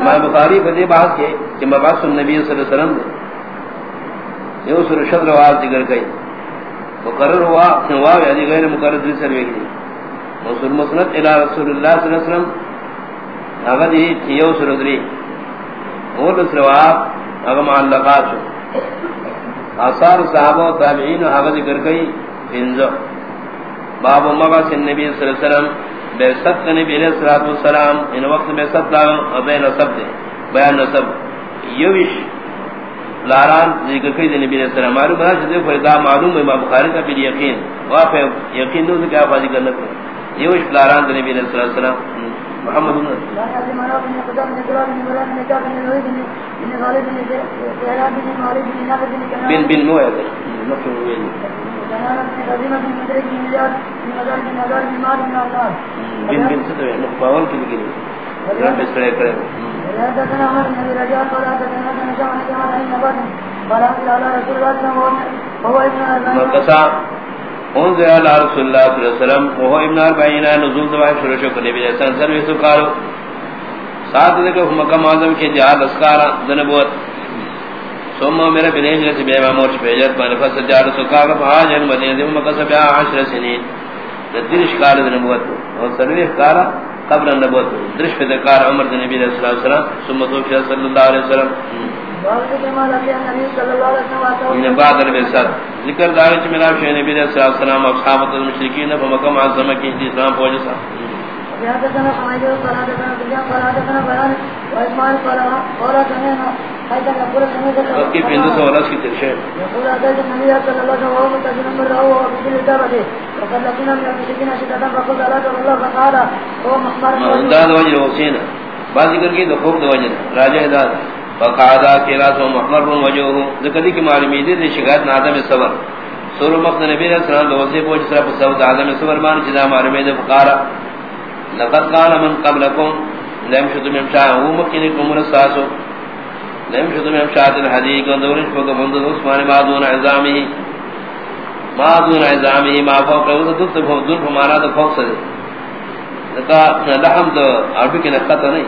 امام بخاری فدی بات کے کہ مبعث النبی صلی اللہ علیہ وسلم نے یہ سر شد رواز ذکر گئی مقرر ہوا ہوا یعنی غیر مقرر دوسرے سروے کی موصول مسند الى رسول اللہ صلی اللہ علیہ وسلم. اگر یہ یو سر دری اور دوسرے وا اگر معلقات شو. آثار صحابہ و تابعین اگر ذکر گئی انزو باب مبعث النبی صلی اللہ علیہ وسلم. بے ست نبی علیہ الصلوۃ والسلام ان وقت میں ست لا بین سب دے بیان نسب یوش لاران ذکر کئی نبی علیہ السلام۔ معلوم ہے کہ فردا معلوم ہے امام بخاری کا بھی یقین۔ واقع یقین نو کہ آپ حاضر کرنا یوش لاران نبی علیہ السلام محمد بن بن بن بن سے مقبول کی لگی رب اس طرح کرے مرکسا انزل على رسول الله صلى الله عليه وسلم وهو ابن اربعين نزول دوائی شروع شکر نبی علیہ السلام سروی سکارو ساتھ دیکھو مقام آزم کے جہاد اسکارا دنبوت ثم میرا بنیج رسی بے مامور شپیجت مانفا سجاد سکارا فہاجن مدینہ دی مقصد بیا عشر سنین درش کار نبوت. اور سروی کارا قبل النبوت. درش پہ ذکر عمر نبی علیہ الصلوۃ والسلام. ثم توفی صلی اللہ علیہ وسلم. ان بعد الرسال ذکر دار چ میرا شے نبی علیہ الصلوۃ والسلام. اصحاب المشرکین و مکہ معظمہ کی اسلام پہنچ سا حدثنا حميد قال حدثنا بن قال حدثنا بيان. واسماعيل قال قال سمعنا حيث نقول سمعت وكيف عند سوالات في ترشيح يقول هذا النبي صلى الله عليه وسلم متجن من رأوه وبدل الدابة وقد لقينا من المشركين شدة فقلت لا تقول الله فقال مخبر من داد وجه بعض ذکر کی دخوف دو وجہ راجہ داد فقادا کیلا سو محمر وجهه ذکر دی کہ معلومی دی شکایت نادم صبر۔ سور مقد نبی علیہ السلام دو وصیب وجہ صرف صبر عالم صبر مان جدا معلومی دی فقارا۔ لقد قال من قبلكم لم شد من شاء هو مكنكم رساسو۔ لم شد من شاء الحديث ودورش فوق من عثمان ما دون عظامه ما دون عظامه ما فوق ودت فوق دون فمانا تو فوق سے لتا لحم تو اربی کے نقطہ نہیں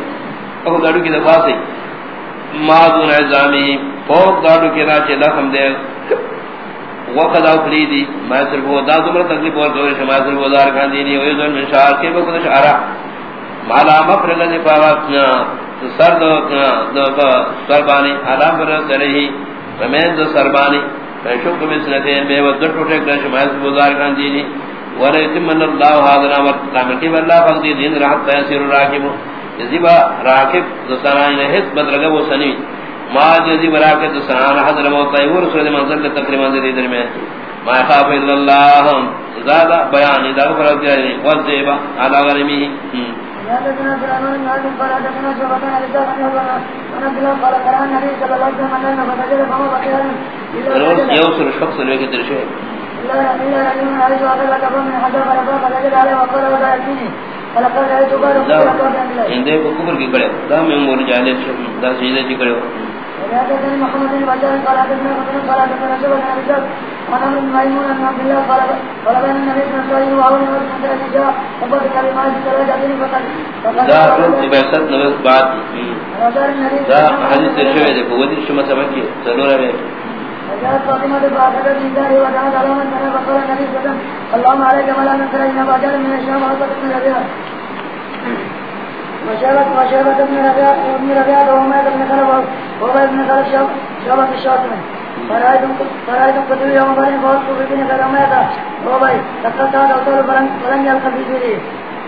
او گاڑو کی دفاع سے ما دون عظامه فوق گاڑو کے راچے لحم دے وقد اوفریدی ما صرف وہ دا دمر تکلیف اور دور شما صرف وہ دار کھان دینی ہوئی دون من شعر کے بکن شعرا مالا مفر لدی پاوا سر دو دو سربانی علام پر درہی رمین دو سربانی شکر میں سنتین بے ودر ٹوٹے کر شما صرف وہ دار دینی۔ ورہتم من اللہ حاضرہ ورقامتی واللہ فقدی دین راحت تیسیر راکب جزیبا راکب دو سنائن حس بدرگا وہ سنوی ما جزی براکت سنان حضر موتا یور سورد منزل تقریباً دی در میں۔ ما خاف الا اللہ۔ زادہ بیان دا فرض جاری وذیبا علی غرمی اندے کو کبر کی کڑے دا میں مور جالے دا سیدھے کی کڑے وحدثني محمد بن بشار قال حدثنا مسلم قال حدثنا شعبة بن ابي ذر عن عمرو بن ميمون عن عبد الله قال قال بين النبي صلى الله عليه وسلم وعون من الرجاء وقد كلمات ثلاث عدل فقد ذا قلت بيسات نبس بعد ذا حديث الشعبة ذا قوة الشمى سبكي سنورة بيك وجاءت فاطمة بعد من داره ودعت على من كان فقال النبي صلى الله عليه وسلم اللهم عليك ولا نصر إن بعجل من الشام وقت من الرجاء وشابت وشابت ابن ربيع ابن ربيع وهما ابن خلف وهو ابن خلف شابت الشاطمة فرأيتم قدر يوم بني فوق بن خلف ميتا وهو بي تقلت هذا وطول فلن يلقى في جيري.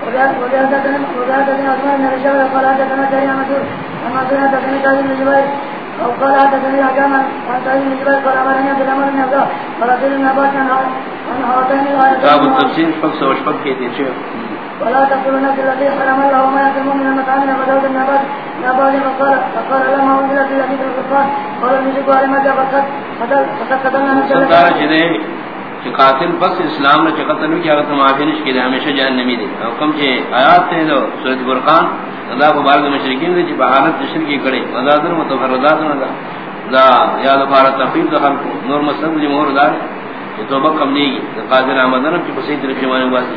وبيهدتنا وبيهدتنا أثمان من الرجال وقال هدتنا جريا مسور أما سنة تسنى تازم الجبال وقال هدتني الحكام عن تازم الجبال قال أمرني عبد الأمر بن عبد الله فرسول النبات عن هاتين الآية باب التفسير شخص وشبك كيدي شيخ ولا تقولون في الذي حرم الله وما يتم من المطعم فدود النبات نبات فقال فقال لما انزلت الذي في القرآن قال المجيب على ما جاء فقد فقد قتلنا نفسه قاتل بس اسلام نے قتل کیا تو معافی نش کی ہمیشہ جہنمی دی حکم کے آیات ہیں جو سورۃ فرقان اللہ مبارک مشرکین دی جی بہانت شرک کی کڑے مدادر متفردات نہ لا یا دوبارہ تفیل دخل نور مسلم دی مہر دار یہ توبہ کم نہیں قادر احمد نے کہ بسیط رفیع وانے واسی۔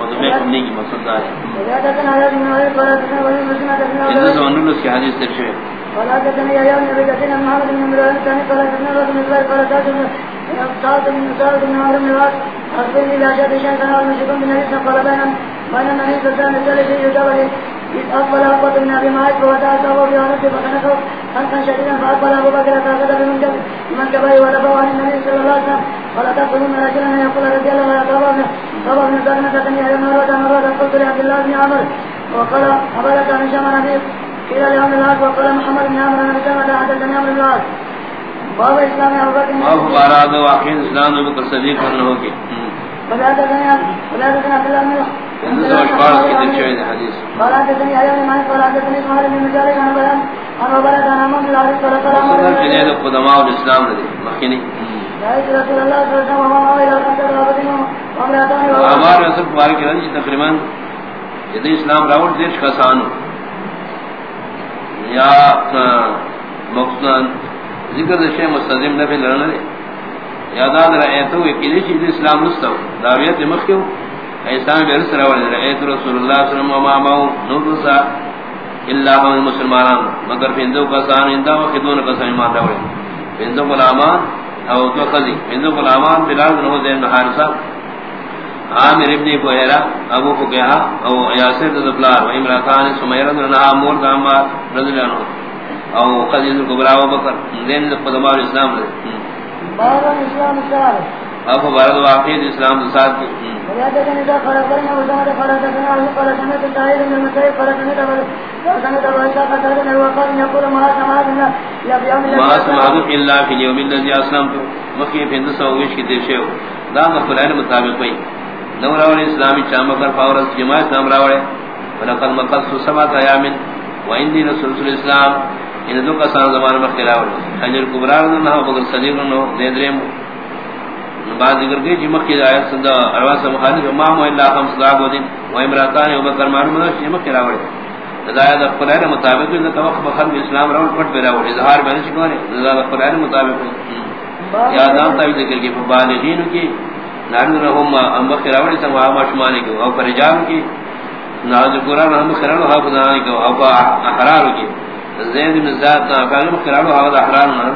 میں عمر قال حدثنا ولي مسلم حدثنا جس سے انہوں کی حدیث قال حدثنا يا يوم نبي كثير من محمد بن عمران الثاني قال حدثنا رجل من قال سعد بن سعد بن سعد بن عمرو بن العاص أخبرني لا شهد شيئا كان المشركون بالنبي صلى الله عليه وسلم بين النبي صلى الله عليه وسلم شيء يجاب إذ أقبل أقبل بن أبي معاذ فوضع أصابه بعنته فخنقه خنقا شديدا فأقبل أبو بكر فأخذ بمنكب بمنكبه ودفعه عن النبي صلى الله عليه وسلم قال تقتلون رجلا يقول رضي الله عنه طبعا طبعا بن سلمة تنيا مرة مرة قلت لعبد الله بن عمر وقال أبلك من شمع نبيك قيل لهم العاد وقال محمد بن عمر بن سلمة حدثني عمر بن العاد باب اسلام ابو بكر باب باراد واقع اسلام ابو بکر صدیق کرنا ہوگی ولا حدثني ولا حدثني عبد الله بن کی ترشوے دے حدیث۔ قال حدثني قال حدثني بن مجالد عن بيان عن عبادة عن عمر بن العاص قال قال عمر مصدر جنید قدماء الاسلام دے مخینی رأيت رسول الله صلى الله عليه وسلم وما خمسة رابط وامرأتان ہمارے اصل بار کے رنج جی تقریباً جد اسلام راوٹ دیش کا سانو یا مقصد ذکر دشے مستظم نفی لرنا دے۔ یاداد رأیتو اکیلی چیز اسلام نستو دعویت مخیو اسلام بیرس راوٹ رأیت رسول اللہ صلی اللہ علیہ وسلم وما ماو نوتو اللہ ہم مسلمان مگر فیندو کا سان اندہ وقت دون کا سان ایمان راوٹ فیندو غلامان، او تو خزی فیندو غلامان، بلال نو دین حارسہ عامر ابن بحیرہ ابو فقیہ او یاسر دبلار و امراتان سمیرہ نہا مور داما رضی اللہ عنہ او قدیز القبرہ و بکر دین قدمار اسلام دے باب الاسلام الشعر اب بارد واقعید اسلام دے ساتھ ويادة نساء قال أخبرنا وسامة قال حدثنا أبي قال سمعت سعيد بن المسيب قال سمعت أبو سمعت أبو إسحاق قال وقال يقول ما سمعت الله إلا في يوم ما سمعت الا في اليوم الذي اسلمت مخی فند سووش کی دیشے دا مخلائن مطابق ہوئی نو راوڑے اسلامی چام کر فورس جماعت نام راوڑے۔ ولقد مقص سبعت ایام وعندي رسول الاسلام ان دو کا سان زمان میں خلاوڑ حجر کبرار نہ ہو بغیر صدیق دے دریم بعد ذکر کے جمع کی آیت صدا ارواس مخالف ما هو الا خمس ذاب ودين و امراتان و بکر معلوم جمع کی راوڑ ہدایت قرآن مطابق ان توقع بخل اسلام راوڑ پٹ پہ راوڑ اظہار نہیں کہنے ہدایت قرآن مطابق یا دام تا ذکر کی بالغین کی۔ نارن رحم ام بکر راوڑ سے وہ مشمان کی او فرجام کی ناز قرآن ہم کرن حافظان کی او احرار کی زید بن زاد کا کلم کرن حافظ احرار نہ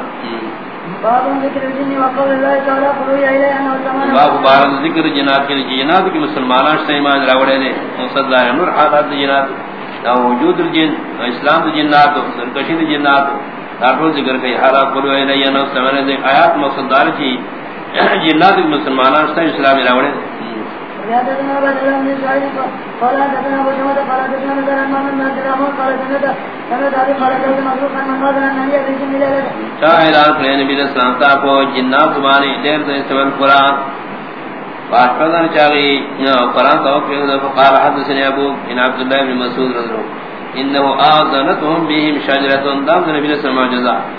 باب ذکر الجن وقول الله تعالى قلوا الى انه زمان. باب بار ذکر جنات کے جنات کی مسلمانان سے ایمان راوڑے نے مقصد ظاہر نور حالات جنات. یا وجود الجن اسلام جنات سرکشی جنات. تاکہ ذکر کے حالات قلوا انه آیات کی جنات مسلمانان سے اسلام راوڑے۔ ويادتنا عبد الله بن سعيد قال حدثنا ابو جمعه قال حدثنا مثلا ما من نادر امر قال سمعت سمعت ابي قال جاء مخلوق من قال ان النبي في جن ليله شاہد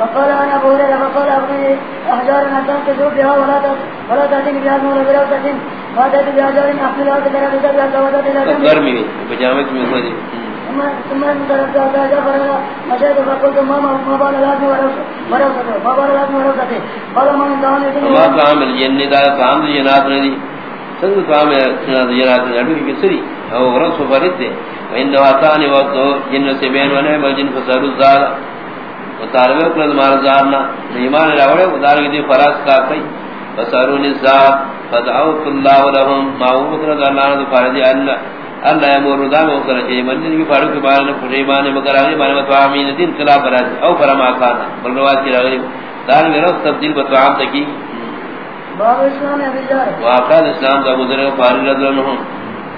فقال انا ابو هريره فقال ابني احجار تنقذ بها ولا ولا تاتي بها نور بلا تاتي ما تاتي باحجار احملها كذا بها وتاتي الى گرمی بجامت میں ہو دی ثم ثم انت جعفر مشيت فقلت ما ما بال لازم ورثته ما بال لازم ورثته قال من دعاني ما کام الجن دا کام جنات ندی سنگ کام جنات اڑو کی سری او ورث فرت وان واتانی وقت جن سے بین ونے مجن فسر الزار وتارو کل مار زارنا ایمان راوڑے ادار کی فراس کا کئی فسرون الزاد فدعوت الله لهم. ما هو مطلق اللہ نے فرض اللہ اللہ امور دا وہ کرے کہ منجن کی فاروق کے بارے میں فرمان مگر ہے بارے میں تو امین دین کلا برا او فرما کھا بل روایت کی رہی دار میں رس تبدیل بتو عام تکی باب اسلام ابی ذر واقع اسلام دا گزرے فارغ اللہ عنہ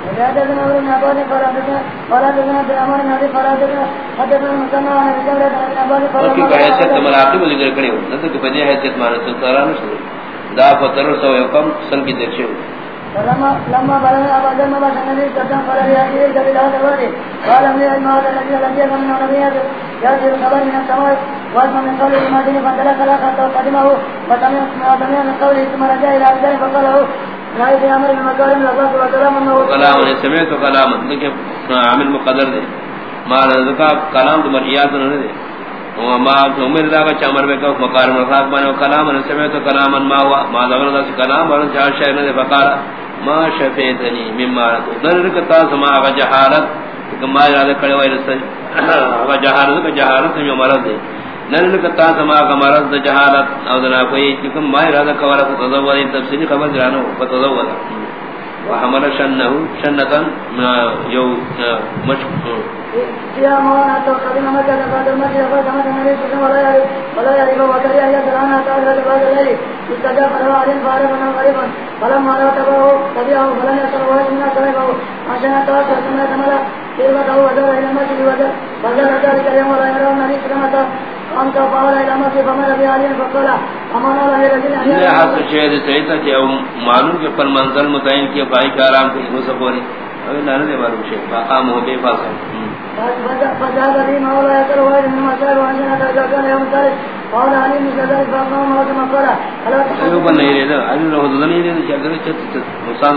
حدثنا ابو بن قال حدثنا قال حدثنا ابن عمر بن ابي قال حدثنا حدثنا مسلم عن ابي جابر بن عباس قال کی حیثیت مراقب ذکر کرے نہ کہ بدی حیثیت مانے تو تارا نہ دا فتر سو یقم سن کی دیکھے فلما لما بلغ ابا جمع بن النبي صلى الله عليه وسلم قال له هذا قال من ما هذا الذي لم يكن من النبيات يأتي الخبر من السماء واسمع من قوله ما دين فانطلق لقد قدمه وسمع من قوله ثم رجع الى عبده فقال له کلام نے سمے تو کلام کہ عامل مقدر دے۔ مال ذکا کلام تو مریات نہ دے۔ وما عمر دا کا چمر میں کو مقار مفاد بنو کلام نے سمے تو کلام ما ہوا۔ ما ذکر دا کلام اور چار شے نے فقال ما شفیتنی مما در کتا سما جہالت کہ ما یاد کڑے وے رس جہالت جہالت میں مرض دے۔ نن کتا سما کا مرض جہالت او دنا کوئی کم ما ارادہ کورا کو تزور تفصیلی خبر جانو فتزور وحمل شنه شنتا یو مش يا مونا تو قدم ما بعد ما جاء بعد ما النبي صلى الله ولا يعرف وكذا يا تعالى بعد ذلك استجاب له عليه فارغ من غريبا فلما لا تبعه تبعه فلن يسر ولا من تبعه عشان توكل ثم تملا كيف له ودر الى المسجد ودر ذلك اليوم ولا يرى النبي صلى حق شہد سید کہ معلوم کہ پر منزل متعین کیا بھائی کا آرام کو وہ سب ہوری ابھی نہ نے معلوم شے مقام ہو بے پاس فجاء لي مولا يتروى من مسائل وانجنا تجاكا يوم تاريخ قال علي من ذلك فاقام مولا كما قال. الا تحسنوا بنا يريد. علي له ذلك يريد. شاكرا چت مصاد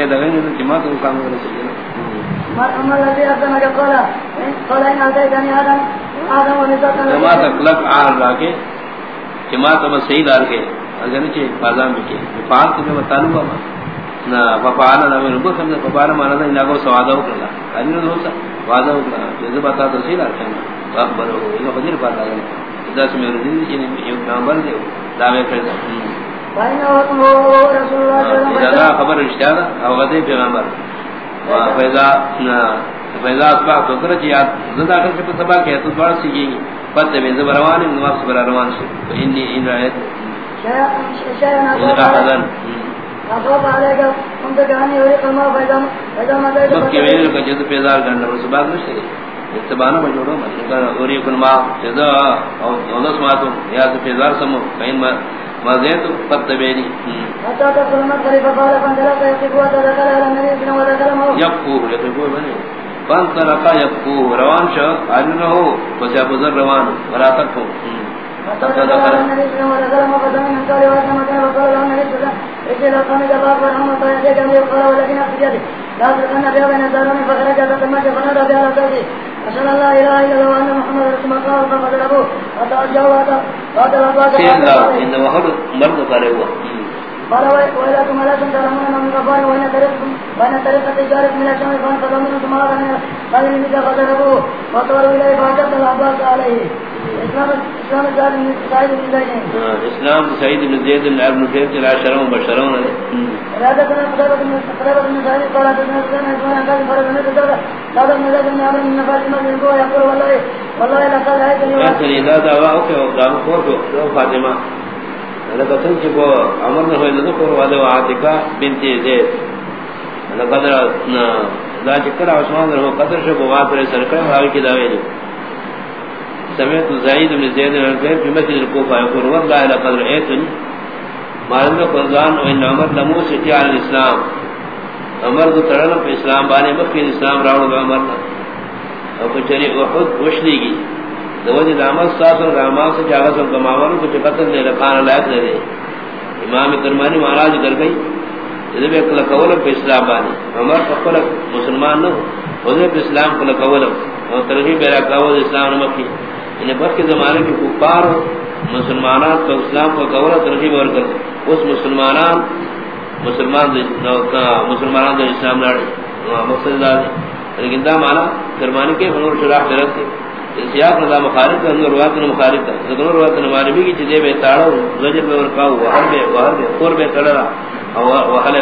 یہ دغه نے جماعت کو کام کرنے چاہیے ما امر الذي ابدنا قال. قال ان اتيتني ادم ادم آر صحیح دار کے اگر نہیں بازار میں کے کے گا نہ فقال نہ میں کو سمجھ فقال مانا کو ہو کلا انی نہ ہوتا وعدہ ہو کلا جے بتا تو صحیح دار ہو یہ بدر پاتا ہے اذا سے میرے دل کی نے یہ نمبر دے دعوے کر دے خبر رشتہ او غدے پیغمبر۔ فیضا فیضا اصبح تو کرچ یاد زدا کر کے تبا کہ تو بڑا سی گئی پتہ میں زبروان نماز بر روان سے انی ان رایت شاہ ابو بالے کا ان کے جانے ہوئے کما فیضا فیضا مدد تو کہ ویل کا جد پیدا کرنا اس ہے اتبانہ میں مطلب اور یہ کلمہ جزا اور دولت یا تو پیدار سمو کہیں مزید کلمہ قریبا قالا روان شو علنه بس يا بزر روان ولا تقو فانطلقا النبي صلى قال وإلىكم لا تنتظرون من غفار وإن طريقكم وإن طريقة تجارة من الشام فأن فضمنوا ثم هذا من قال لمن فضربوه وطوروا إليه فأجبت العباس عليه اسلام سعيد بن سعيد بن زيد اسلام سعيد بن زيد بن ابن زيد العشرة مبشرون رادتنا قتيبة بن قتيبة بن سعيد قال حدثنا سفيان بن سعيد قال فرد من قتيبة قال ابن زيد بن عمرو بن نفاس بن يقول والله والله لقد رأيتني لا دعوة أوكي وقام فوق فاطمة لقد تنجب عمرنا هو الذكر وهذا عاتقة بنت زيد لقد لا شكر عثمان له قدر شبه غافر سرقه وهذا كده ويلي سمعت زيد بن زيد بن زيد في مسجد الكوفة يقول والله لقد رأيتني ما لم قرضان وإن عمر لموسيقي على الإسلام عمر کو ترنا پہ اسلام بانے مکہ اسلام راوڑ عمر اور کچری احد وشلی گی دوجہ دامت ساس اور رحمان سے جاگا سب کماوان کو چکتر لے لکھانا لائق لے امام کرمانی مہاراج کر گئی جب ایک لکول پہ اسلام بانے عمر فقل مسلمان نہ حضرت اسلام کو لکول اور ترغیب میرا قول اسلام مکی انہیں بس کے زمانے کے کفار مسلمانات کو اسلام کو قول ترغیب اور کر اس مسلمانان، مسلمان دے مسلمان دے اسلام لڑے مقصد اللہ لیکن دا معنی کرمانی کے فنور شراح درد سیاق نظام مخارج ہے اندر روایت نے مخارج ہے لیکن روایت نے معلومی کی چیزیں بے تاڑا زجر بے ورقاو وحر بے وحر بے خور بے تڑرا وحل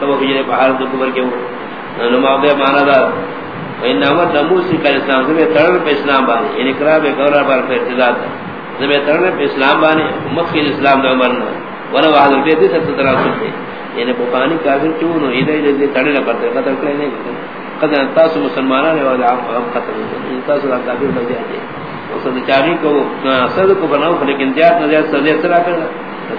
کبھو بجرے پہاڑ دو کبر کے وہ۔ نماغ بے معنی دا۔ وإن عمر نموسی کا اسلام، زبے تڑر پہ اسلام بانے یعنی کرا بے گورا بار پہ ارتداد زبے تڑر پہ اسلام بانے مخیر اسلام دا عمر نہ ولا واحد البيت دي ست تناسب دي یعنی بخاری کافر کیوں نو؟ ادھر ادھر تڑے نہ کرتے قتل کرے نہیں۔ قد تاسو مسلمانان او والا عام ختم تاسو لا کافر بن جاتے اس نے چاری کو اصل کو بناؤ لیکن زیادہ نہ زیادہ سر سرا کر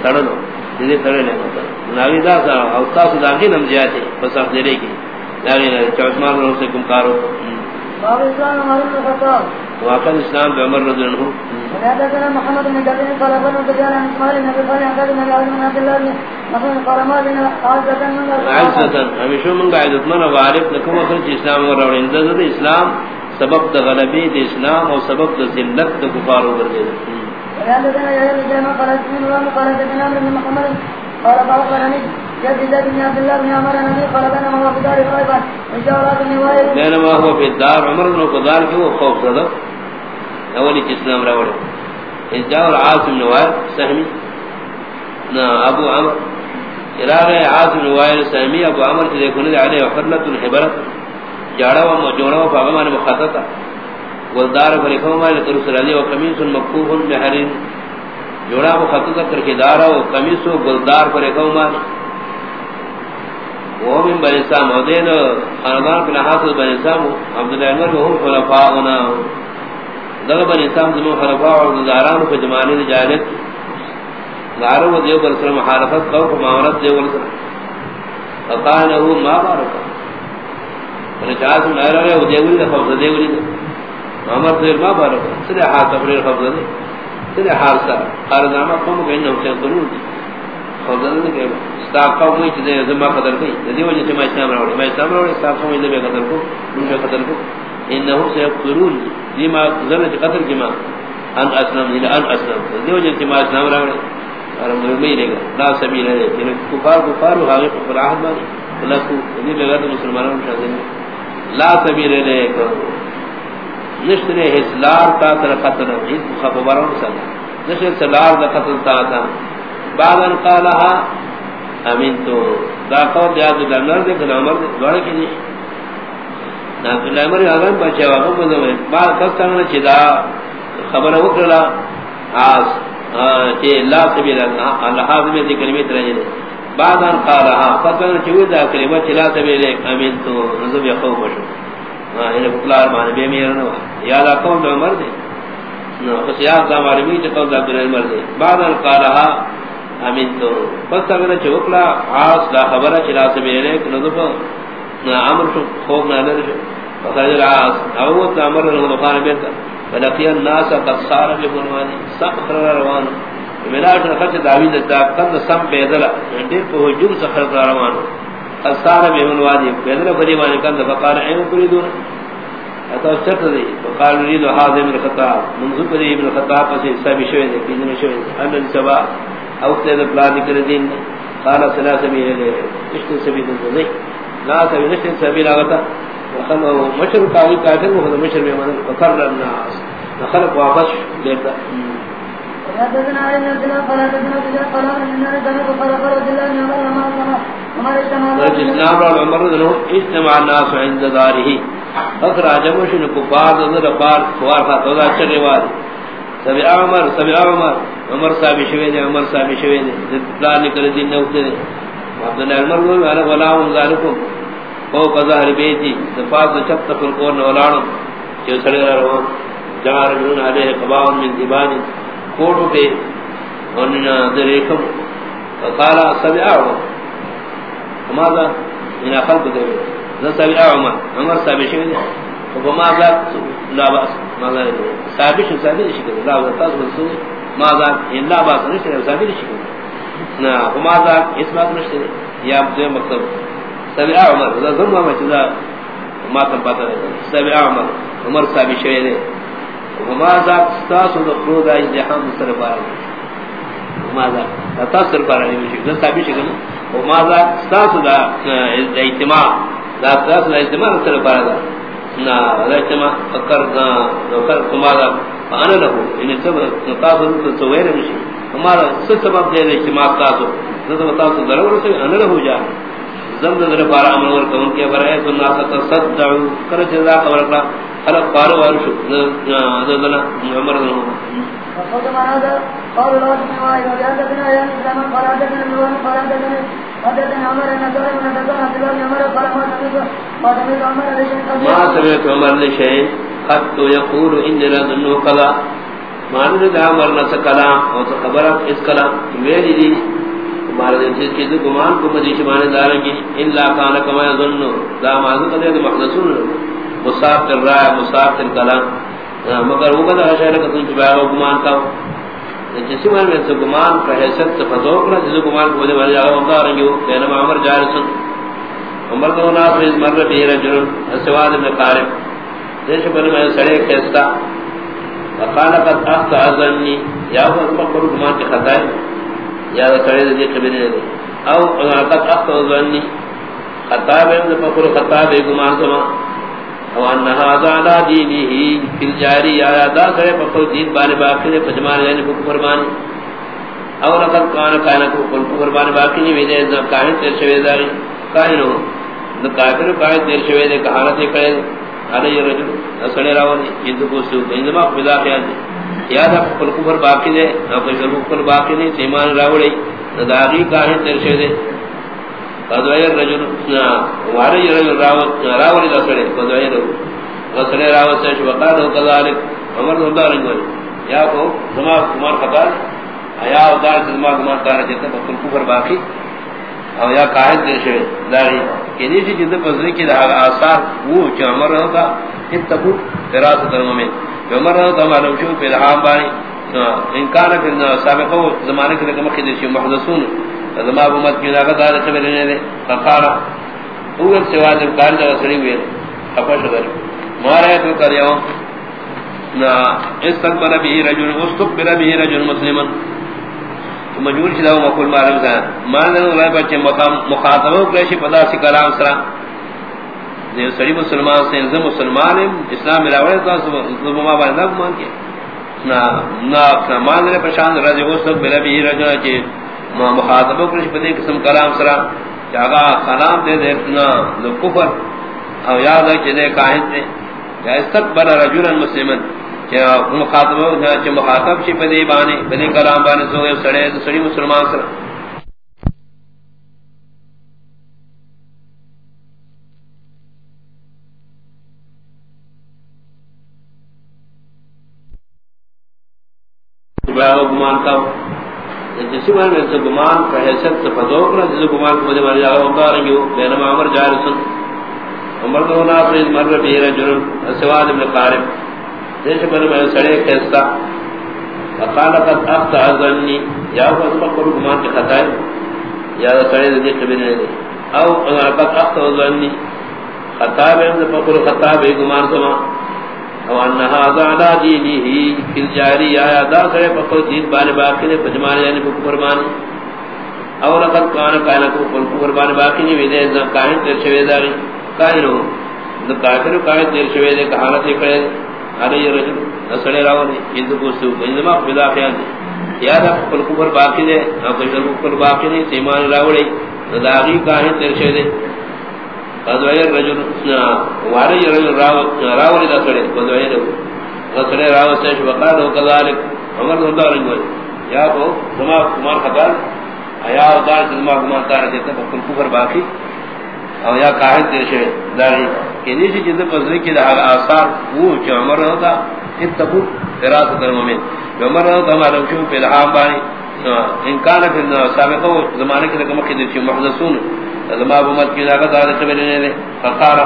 تڑ لو جے تڑے نہیں ہوتا ناوی دا او تاسو دا داخل نم جاتے بس اپ دے کی ناوی نے چوسمان رو سے کم کارو باب اسلام عمر بن الخطاب واقع اسلام عمر رضی اللہ عنہ محمد بن جابر قال بن بجان اسماعيل بن ابي طالب عن ابن عبد الله مسعود قال ما بنا عزة من عزة ہمیشہ من قاعدت من وعارف لکم اخرج اسلام روڑ اندازت اسلام سبب دا غلبی دا اسلام و سبب دا ذلت دا کفار و بردے حدثنا يا ابن جامع قال الله قال حدثنا عمرو بن محمد قال باب قرني جد بن عبد الله بن عمر النبي قال بنا ما في دار غائبا وجاء بن وائل بينما هو في الدار عمر بن قدار کی وہ خوف زدہ اولی اسلام راوڑے۔ اس جاء العاصم نوائر سہمی۔ نا، ابو عمر۔ اراغ عاصم نوائر سہمی، ابو عمر کی دیکھنے دے علیہ وفرلت الحبرت۔ جاڑا و مجوڑا و فاغمان مخاطتا۔ والدار فرقوں میں لکر سرالی و قمیس مکفوف بحرین۔ جوڑا مخاطتا کرکی دارا و قمیس و گلدار فرقوں میں وہ من بنی سام دین خاندان بن حاصل بنی سام، عبداللہ عمر و هم خلفاؤنا۔ دغه بنی سام زمو خلفاء و داران کو جمالی دی جالت دارو و دیو برسر محارفت قوق معاملت دیو برسر فقانہو ما بارکا فرچاس میں آئے رہے و دیو لی خفض دیو لی عمر دیر ما بارکا سلی حال تفریر خفض دی؟ سلی حال سا خارزامت قوم کہ انہو سیقنون دی. خفض دی کہ استاقا ہوئی چیزیں زمان قدر گئی ندیو جیسے میں اسلام راوڑی میں اسلام راوڑی استاقا ہوئی زمان قدر کو ان میں قدر کو انہو سیقتلون دیما ذرہ قتل کما ان اسلام یعنی الى ان اسلام. دیو جیسے میں اسلام راوڑی اور مرمی لے گا لا سبیل ہے یعنی کفار کفار و حاقی فراحت بانی لکو یعنی بغیر مسلمانوں شاہدین لا سبیل لے گا نشتر حسلار تا تر قتل عید خفبارون سلا نشتر سلار دا قتل تا تا. بعد ان قالها امین تو، دا قول دیاد دا نر دے کل عمر دے دوارا کی نہیں. عبداللہ عمر آغان بچے واقع بزوئے بعد کس تانا خبر وکرلا آس چی اللہ سبیل اللہ اللہ میں دی کلمت رہے بعد ان قالها فتانا چی وی دا سبیل امین تو نظم یخوف بشو انہیں بکلار مانے بے میرنو یاد آقا دا عمر دے خصیات دا معلومی چی قول عبداللہ عمر دے بعد ان قالها امین تو بس چوکلا عاص لا خبر چلا سبیلے کہ نظف عمر شو خوف نہ لر شو فخرج العاص او امر له مقام بیت فلقي الناس قد صار بهنواني سخر روان ملاش خرج داوود دا قد سم پیدلا دې په هجوم سخر روان قد صار بهنواني پیدلا فریوان کند فقال اين تريدون؟ اتا چت دی فقال يريد هذا من الخطاب. منذ قريب ابن الخطاب سے سب شوی دے کین شوی ان سبا او تے پلان کر دین قال سلا سبیل لے اشت سبیل نہیں لا اشت سبیل وخلو مشر قاوی کافر وہ مشر میں من فقر الناس. خلق واپس لیتا حدثنا قال قال ان الله الناس عند داره. بار سوار تھا سبی عمر سبی عمر. عمر صاحب شوی دے عمر صاحب شوی دے ذکر نکل دین نو تے عبد الله عمر کو انا غلام ذالکم او بظاہر بیتی دفاع چپ تک کو نہ ولاڑ جو سڑے رہو جار من علیہ قباء من دیبان کوڑ پہ اننا ذریکم فقال سبی عمر ماذا ان خلق دے سبی عمر عمر صاحب شوی دے وماذا لا باس ماذا؟ ثابت ثابت شكل لا تصل سوء ماذا؟ ان لا باس نشر ثابت شكل نا وماذا اثبات نشر يا ابو مكتب سبع عمر ذا ثم ما كذا ما تبات سبع عمر عمر ثابت شويه وماذا استاس الخروج ازدحام السرفار وماذا تصل پر شكل ثابت شكل وماذا استاس الاجتماع لا استاس الاجتماع السرفار نا۔ رجما فکر نا فکر تمہارا انا له ان سب تاسو تو ویرے مشی ہمارا سب سبب دے دے کہ ما تاسو تو تاسو ضرور سے انا له جا زم در بارا امر ور کون کے برائے تو ناس تصدعوا کر جزا خبر کا خلق بار وار شو نا ذلنا عمر فقد ما هذا قال الله سبحانه وتعالى بنا يا اسلام قال حدثنا ابن قال حدثنا حدثنا عمر بن نصر بن نصر عبد الله بن عمر قال ما سمعت ما سمعت عمر لشيء ما سمعت عمر لشيء قد يقول ان لذنه قضى ما نرد عمر نس کلام اور خبر اس کلام میری دی۔ ہمارے دن سے چیز گمان کو مدیش مانے داریں گی الا کان کما ظن دا ما قد محدثون مصاب کر رہا ہے مصاب کلام۔ ہاں، مگر وہ کہتا شہر کا تم چبا گمان کا۔ جس میں میں سے گمان کا حیثیت سے فضوق نہ جس گمان کو دے والے جگہ ہوتا رہے ہو کہ نہ عمر جارس عمر تو نہ اس مر بھی رجل سواد میں قارب۔ دیش پر میں سڑے کیسا وقال قد اخت اذني یا وہ مکر گمان کے خطا ہے یا سڑے دے قبل او قد اخت اذني خطا ہے مکر خطا ہے گمان سما. او ان هذا على دينه في الجاري، يا دا سرے پکو دین بارے باقی نے پجمان یعنی کو قربانی او لقد كان كان کو قربانی باقی نہیں ویدے نہ کائن تیر شوی داری کائن ہو نہ کافر کائن تیر شوی دے کہانت کرے علی رجل اسڑے راو یہ تو کو سو انما خدا کیا یا دا کل کفر باقی دے نہ کوئی کفر باقی نہیں ایمان راوڑی نہ داغی کائن تیر شوی دے. قدوائر رجل، نا، واری رجل راوت راولی لسڑے قدوائر لسڑے راوت سے شبقات ہو قدالک عمر دردار رنگوئی یا کو، زمان کمار قدال یا ادار زمان کمار دار جتا بکل کفر باقی. او یا قائد دیر شوئے داری کہ نیسی جدد پزری کی دا آثار وہ چا عمر رہتا اتبو فراست المومن عمر رہتا معلوم شو پہ الہام بانی انکار پھر سابقہ زمانے کے لیے مخی درشی محدثون. زما امت کی لاگت دار خبر نے دے فقارا وہ سوا جب کار جگہ سڑی ہوئی اپا شدر مارا تو کریو نا استقبل به رجل، استقبل به رجل مسلما. مجبور شدا وہ مقول معلوم تھا۔ مان نے اللہ بچے مقام مخاطب کریشی پدا سی کلام سرا۔ دے سڑی مسلمان سے زم مسلمان اسلام ملاوے تو سب ما بندا مان کے۔ نا نا اپنا مان دن نے پرشان رجل استقبل به رجل کے مخاطبوں کو پدے قسم کلام سرا۔ جاگا کلام دے دے اتنا لو کفر۔ او یاد ہے کہ دے کاہن تے یا استقبل رجلا مسلما۔ کہ مخاطبوں کہ مخاطب چھ پدے بانے پدے کلام بانے، سو سڑے سڑی مسلمان سرا گمان کا جس میں سے گمان کا حیثیت سے فضوق نہ جس گمان کو مجھے مر ہوتا رہے گی بینما عمر جارس عمر تو نا سے مر بھی رجل سواد ابن قارب۔ دیش پر میں سڑے کیسا فقال قد اخت اذنی یا وہ مکر گمان کے خطا ہے؟ یا سڑے دے قبل نے او قد اخت اذنی خطا ہے مکر خطا ہے گمان سما او ان هذا على دينه في الجاري. يا دا کرے پکو دین بارے باقی نے پجمان یعنی کو قربانی او لقد كان كان کو قربانی باقی نہیں، ویدے نہ کائن تیر شوی داری کائن ہو نہ کافر تیر شوی دے کہانت کرے ارے یہ رجل اسڑے راو نے، یہ تو کو انما خدا خیال یا دا قربان باقی دے نہ کوئی قربان باقی نہیں ایمان راوڑی نہ داغی کائن تیر شوی دے۔ قدوائر رجل واری رجل راولی دا سڑے قدوائر سڑے راو سیش وقال و قذالک عمر دردہ رنگوئی یا کو، زمان کمار خطال یا دار زمان کمار دار دیتا بکل کفر باقی۔ او یا قاہد دیر شوئے داری کہ نیسی جد پزنی کی دا آثار وہ چو عمر رہتا اتبو فراست المومن عمر رہتا معلوم شو پہ الہام بانی انکان پھر سابقہ زمانے کے لکہ مقید چو محدثون. زما امت کی لاگت دار خبر نے دے فقارا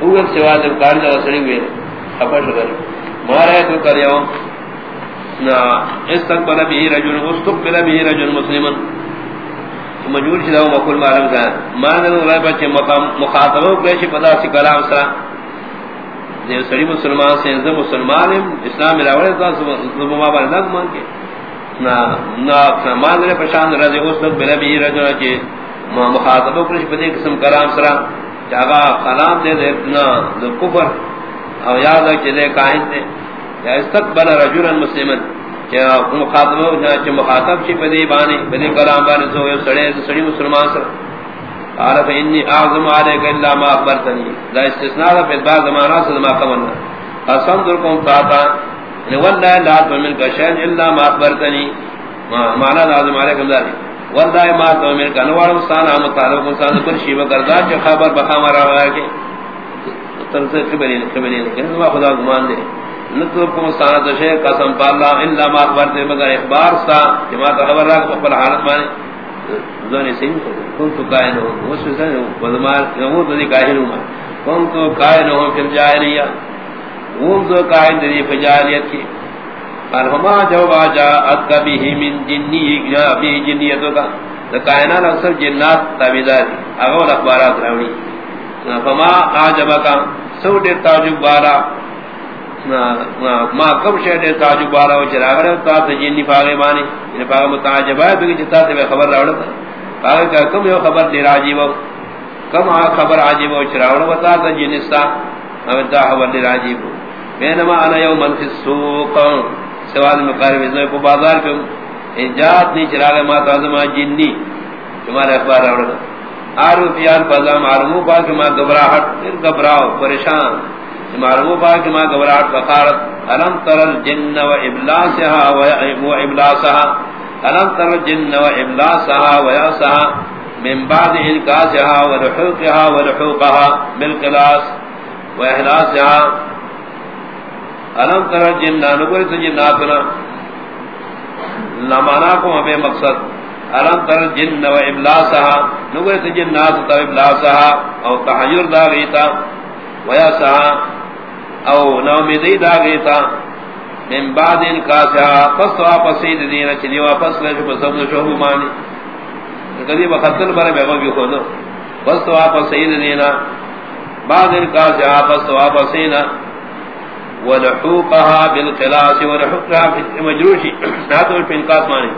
او سوا جب کار جا سڑی ہوئے خبر شو کرے مارا تو کریو نا استقبل به رجل، استقبل به رجل مسلمن مسلما مجبور شدا مقول معلوم تھا مان نے اللہ بچے مقام مخاطبوں کو ایسے پتہ سی کلام سرا۔ دے سڑی مسلمان سے زم مسلمان اسلام ملاوڑے تو سب ما بار نہ مان کے۔ نا نا مان نے پرشان، رضی اس بلا بھی رجل کے مخاطبوں کو پدے قسم کلام سرا۔ جاگا کلام دے دے اتنا دو کفر۔ او یاد ہے کہ دے کائن دے۔ یا استقبل رجلا مسلما۔ کہ مخاطبوں نے مخاطب چھ پدے بانے پدے کلام بانے سو سڑے سڑی مسلمان سرا قال فإني أعظم عليك إلا ما أخبرتني لا استثناء في بعض زمانات ما قمنا أصندركم طاعتا والله لا تؤمن كشان الا ما اخبرتني معنى لازم علیکم داری والله ما تؤمن کنوار مستانا مطالب انسان پر شیبہ کردا کہ خبر بخا مرا ہے کہ تنسے خبریں خبریں کہ خدا گمان دے نتو کو مستانا تو شے قسم پالا الا ما اخبرتے مگر اخبار سا جما خبر را رکھ پر حالت مانے زونی سین کو تو کائن ہو، اس سے بدمار وہ تو کائن ہوں کون تو کائن ہو پھر جاہلیہ وہ تو کائن دی فجالیت کی۔ فرما جواب جا اتبه من جنی، یا ابھی جنیتو کا۔ تو کائنات اکثر جنات تابعدار اغول اخبارات راوی فما عجب کا سو دے تعجب بارا۔ ما کم شے دے تعجب بارا و چراغ تا جنی پاگے مانی ان یعنی پاگے متعجبات بھی جتا تے خبر راوڑ پاگے کا کم یو خبر دے راجی و کم آ خبر عجیب و چراغ و تا جنستا ہمیں تا خبر دے راجی و بینما انا یوم فی السوق، سوال مقارب ازنوی کو بازار کم انجات نی چراغ ما تازما جنی تمہارے اخبار آورد آرو پیان پازا معلومو پاک ما گبراہت پھر گبراہو پریشان۔ معلومو پاک ما گبراہت فقارت علم تر الجن و ابلاسها و ابلاسها علم تر الجن و ابلاسها و یاسها من بعد انکاسها و لحوقها و لحوقها بالقلاس و احلاسها علم تر جنہ نبوری تو جناتنا لمانا کو ہمیں مقصد۔ علم تر جن و ابلاسها نبوری تو جنات تا ابلاسها او تحیر دا غیتا ویاسها او نومیدی دا غیتا من بعد ان انکاسها پس واپس سید دینا چلی واپس لے شو بسم شو مانی. کدی بخطر برے بیگو بھی خودو پس واپس سید دینا. بعد ان انکاسها پس واپس سینا ولحوقها بالقلاس ولحوقها في مجروشي ناتو في انقاس ماني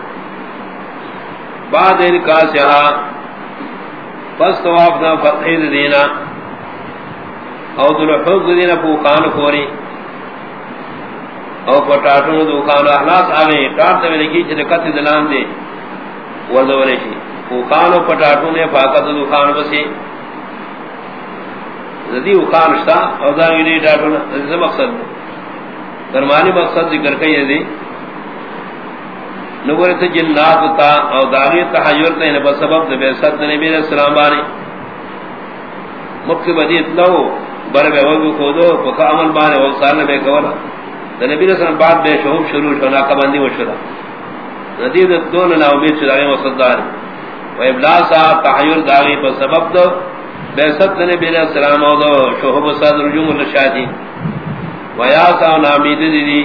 بعد انقاسها فاستوافنا فتحيد دینا. او دل دلحوق دینا پوکان کوري او پٹاٹون دوکان احلاس آگئی کارتا میں لکی چھتے قتل دلان دے. وردولے شی پوکان و پٹاٹون نے فاقت دوکان بسی. زدی وقان شتا. او دا گلی ڈاٹونا زدی مقصد درمانی مقصد ذکر کئی ہے دی. نبورت جنات تا او داغی تحیور تا یعنی انبا سبب دبی ست نبی علیہ السلام بانی. مقصد بدیت لو بر بے وگو کودو فقا عمل بانی وقصار نبی کولا نبی علیہ السلام بعد بے شہوب شروع شونا قبندی وشدا ندید دون نا امید شد آگئی مقصد داری و ابلاسا تحیور داغی پر سبب دو۔ بیست نبی علیہ السلام او دو شہب صد رجوم الرشادی ویا سا نامید دی دی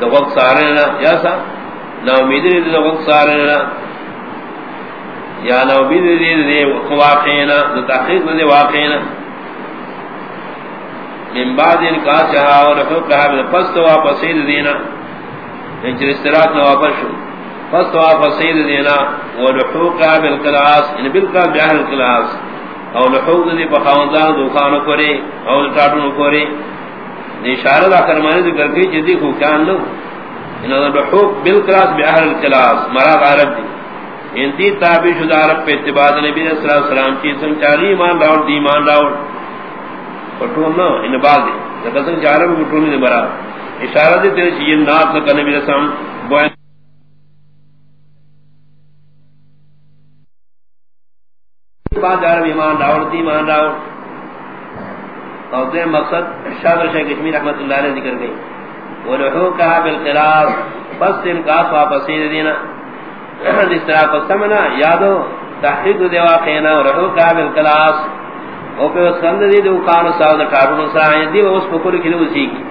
دو وقت سارنا یا سا نامید دی دو وقت سارنا یا نو نامید دی دی واقعینا دو تحقیق دی واقعینا من بعد انکاسها و نحوق لها من پست واپسید دینا۔ انچر استراک نواپس شو۔ پست واپسید دینا۔ و نحوقها بالقلاس ان بالقلاس بأهل القلاس او لحوق دی بخاوندان دوخانو کوری او لٹاٹونو کوری اشارہ دا فرمانے ذکر کی جدی کو کان لو انہوں نے لحوق بالکلاس باہل الکلاس مراد عرب دی۔ انتی تابع شدہ عرب پہ اتباع نبی صلی اللہ علیہ وسلم کی سن چاری ایمان راوڑ دی ایمان راوڑ پٹھون نا ان بعد دی لکسن چارب پٹھونی دی برا اشارہ دی تیرے چیئے نات لکا نبی صلی اللہ علیہ بعد عرب ایمان راوڑ دی ایمان راوڑ اور دے مقصد، شاہ شیخ کشمیر رحمت اللہ علیہ ذکر گئی۔ ولحو کہا بالقراز بس انکاس واپسی دینا۔ اس طرح قسمنا یادو، تحقیق دے واقعینا ولحو کہا بالقراز او پہ سند دی دو کانو ساو یعنی دا ٹارون سرائیں دی اس پکر کلی اسی کی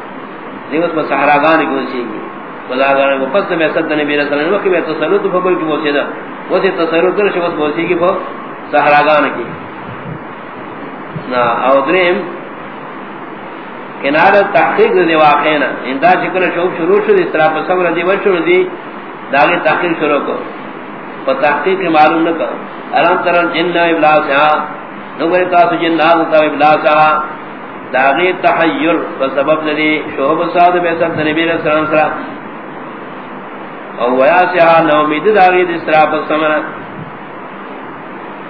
دی اس پر سحراغان کی اسی کی بلاغان کو پس میں صد نبی رسول اللہ وقت میں تصرف فبل کی موسیدہ وہ سے تصرف درش اس موسی کی وہ سحراغان کی نا، او دریم کنار تحقیق دی واقعنا اندا یعنی ذکر شو شروع شو اس طرح پر صبر دی ورشو دی داغی تحقیق شروع کو پر تحقیق معلوم نہ کر الان تر جن ابلاس ہا نوبر تا جن نام تا ابلاس ہا داغی تحیر پر سبب ندی شوب بے سب نبی علیہ السلام سرا. او ویا سے ہا نو امید داغی اس طرح پر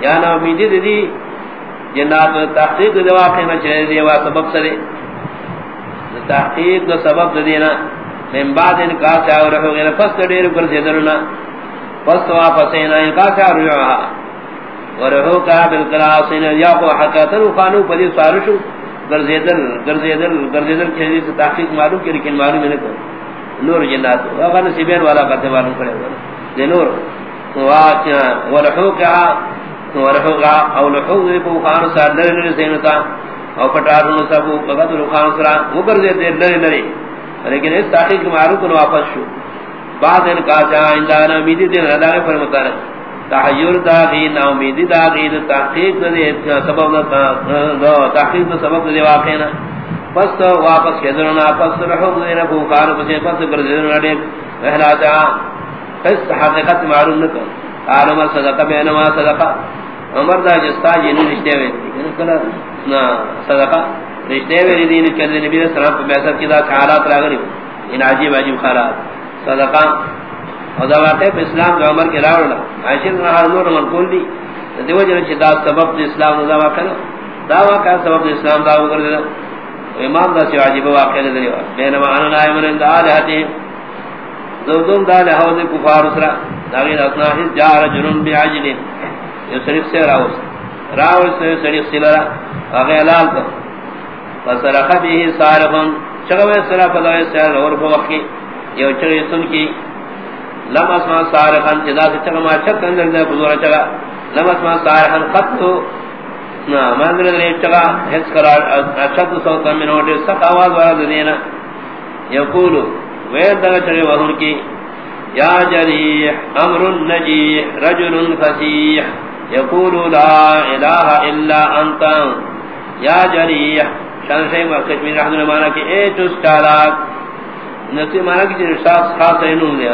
یا نو امید دی جنات تحقیق دی واقعنا چلے دی، وا سبب سرے. تحقیق دا سبب دینا. من بعد انکا چاو رہو گئے پس دیر پر زیدرنا پس واپسینا انکا چاو رہو ورہو کا بالکلاسین یا کو حقاتر خانو پدی سارشو. گرزیدر گرزیدر گرزیدر کھیلی سے تحقیق معلوم کی، لیکن معلوم نہیں کرو نور جنات. وغا نصیبین والا کرتے معلوم کرے گا. دے نور. ورہو کا ورہو کا، او لحو دے پو خانو سار در نر سینتا او پٹارو نصابو قدر خانو سرا وہ گرزیدر نر نر لیکن اس تحقیق معلوم کو واپس شو. بعد ان کا جہاں اندانا امیدی دین ادارے فرمتا رہے تحیر داغی، نا امیدی دا داغی تحقیق دے سبب دا تحقیق دا سبب دے واقعنا پس واپس کے پس رحوم دے نبو کار پس گرزے درنا دے۔ احلا اس حقیقت معلوم نکا عالم صدقہ بینما صدقہ۔ عمر دا جستا جنو رشتے ہوئے یعنی نا صدقہ۔ رشتے ہوئے دین چلے نبی صلی اللہ علیہ وسلم پر بیعثت کی دا حالات راگری ان عجیب عجیب خالات صدقہ۔ اور دا واقع پہ اسلام کا عمر کے راوڑا عائشہ رہا نور من کول دی۔ دیو جن چدا سبب دے اسلام دا واقع دا واقع سبب دے اسلام دا وگر دے امام دا سی عجیب واقع دے دیو بینما انا نائمن عند الہتی زودون دا لحوز کفار اسرا۔ داغیر اثنا حس جا رجلن بعجل یہ صرف سے راوس۔ راوس سے صرف سلرا وغیلال کا فسرخ به صارفن چگوے سرا فدوے سر اور فوقی یہ چگے سن کی۔ لما اسما صارخن جدا سے چگما چک اندر دے بزرگ چگا لما اسما صارخن قط۔ تو نا مندر دے چگا ہس کرا اچھا تو صوت میں نوٹ سخ آواز والا دینا یقول وید دغ چگے وہن کی۔ یا جریح، امر نجیح، رجل فسیح۔ یقول، لا الہ الا انت۔ یا جریح، شان شیخ کشمیر رحمۃ اللہ مانا کہ اے چس چالاک۔ نسی مانا کہ جن شخص خاص اینوں دے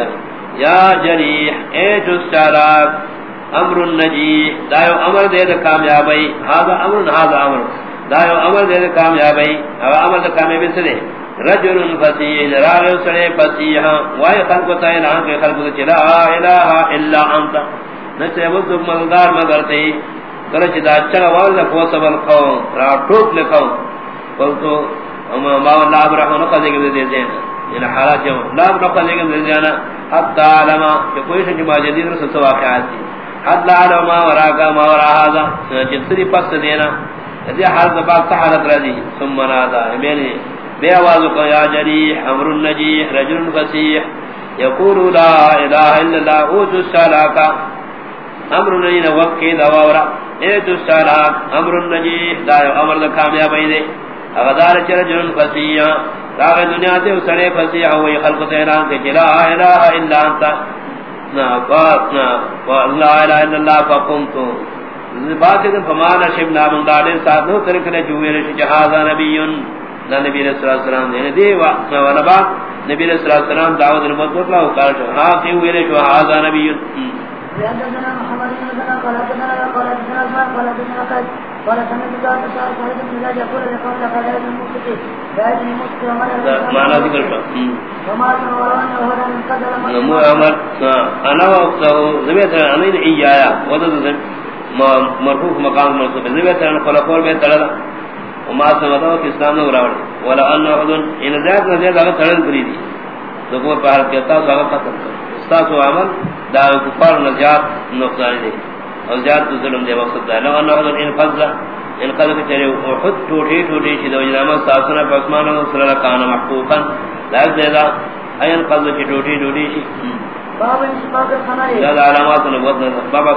یا جریح، اے چس چالاک امر النجیح، دایو امر دے دے کامیابی هذا امر هذا امر، دایو امر دے دے کامیابی او امر دے کامیابی سے رجل فسیح راغ سڑے فسیح وای خلق تا نہ کہ خلق چلا الہ الا انت نسے وذ ملدار مگر تے کرچ دا چلا وال کو سبل را ٹوک لکھو قلتو اما ما لا ابرح نقضي کے دے دے۔ ان حالات جو لا ابرح نقضي کے دے دینا حتى علما کہ کوئی سے جما جدید رسول سوا واقعات تھی حتى علما وراء ما وراء هذا جسری پس دینا. یہ حال بعد تحالت رضی ثم نادا. یعنی بے آواز کو یا جریح، امر النجیح رجل فسیح. یقول لا الہ الا اللہ اوت السلاکا امر النجیح وقی دواورا ایت السلاک امر النجیح دائیو امر دا کامیابی دے. اغدار چر جن فسیح راغ دنیا تے اسڑے فسیح ہوئی، خلق تیران کے جلا الہ الا انتا نا فاتنا واللہ الہ الا اللہ فقمتو بات ہے فمانا شب نامن دارے ساتھ نو ترکنے جوئے رشی جہازا نبیون۔ نا، نبی صلی اللہ علیہ السلام دینے دے وقت ونبا نبی صلی اللہ علیہ السلام دعوت نبوت مطلع وقال شو ہاں تی رشی جہازا نبیون۔ لأننا محمد بن زنا قال وهذا من قدر نمو عمر انا وقته زميت انا ايايا وضد مرفوع مقام مرفوع زميت انا خلقور میں تڑلا وما سمعت کہ اسلام نے راوڑ ولا ان احد ان ذات نے زیادہ تڑل کری دی ذکر پار کہتا سوال ختم استاد عمل دا کفار نجات نقصان دے اور جات ظلم دے وقت دا. لو ان احد ان فضل ان قلب چرے احد ٹوٹی ٹوٹی شد وجنامہ ساسنا پسمان صلی اللہ کان محقوقا لا زیادہ این قلب ٹوٹی ٹوٹی شی باب انشقاق القمر زیادہ علامات نبوت بابا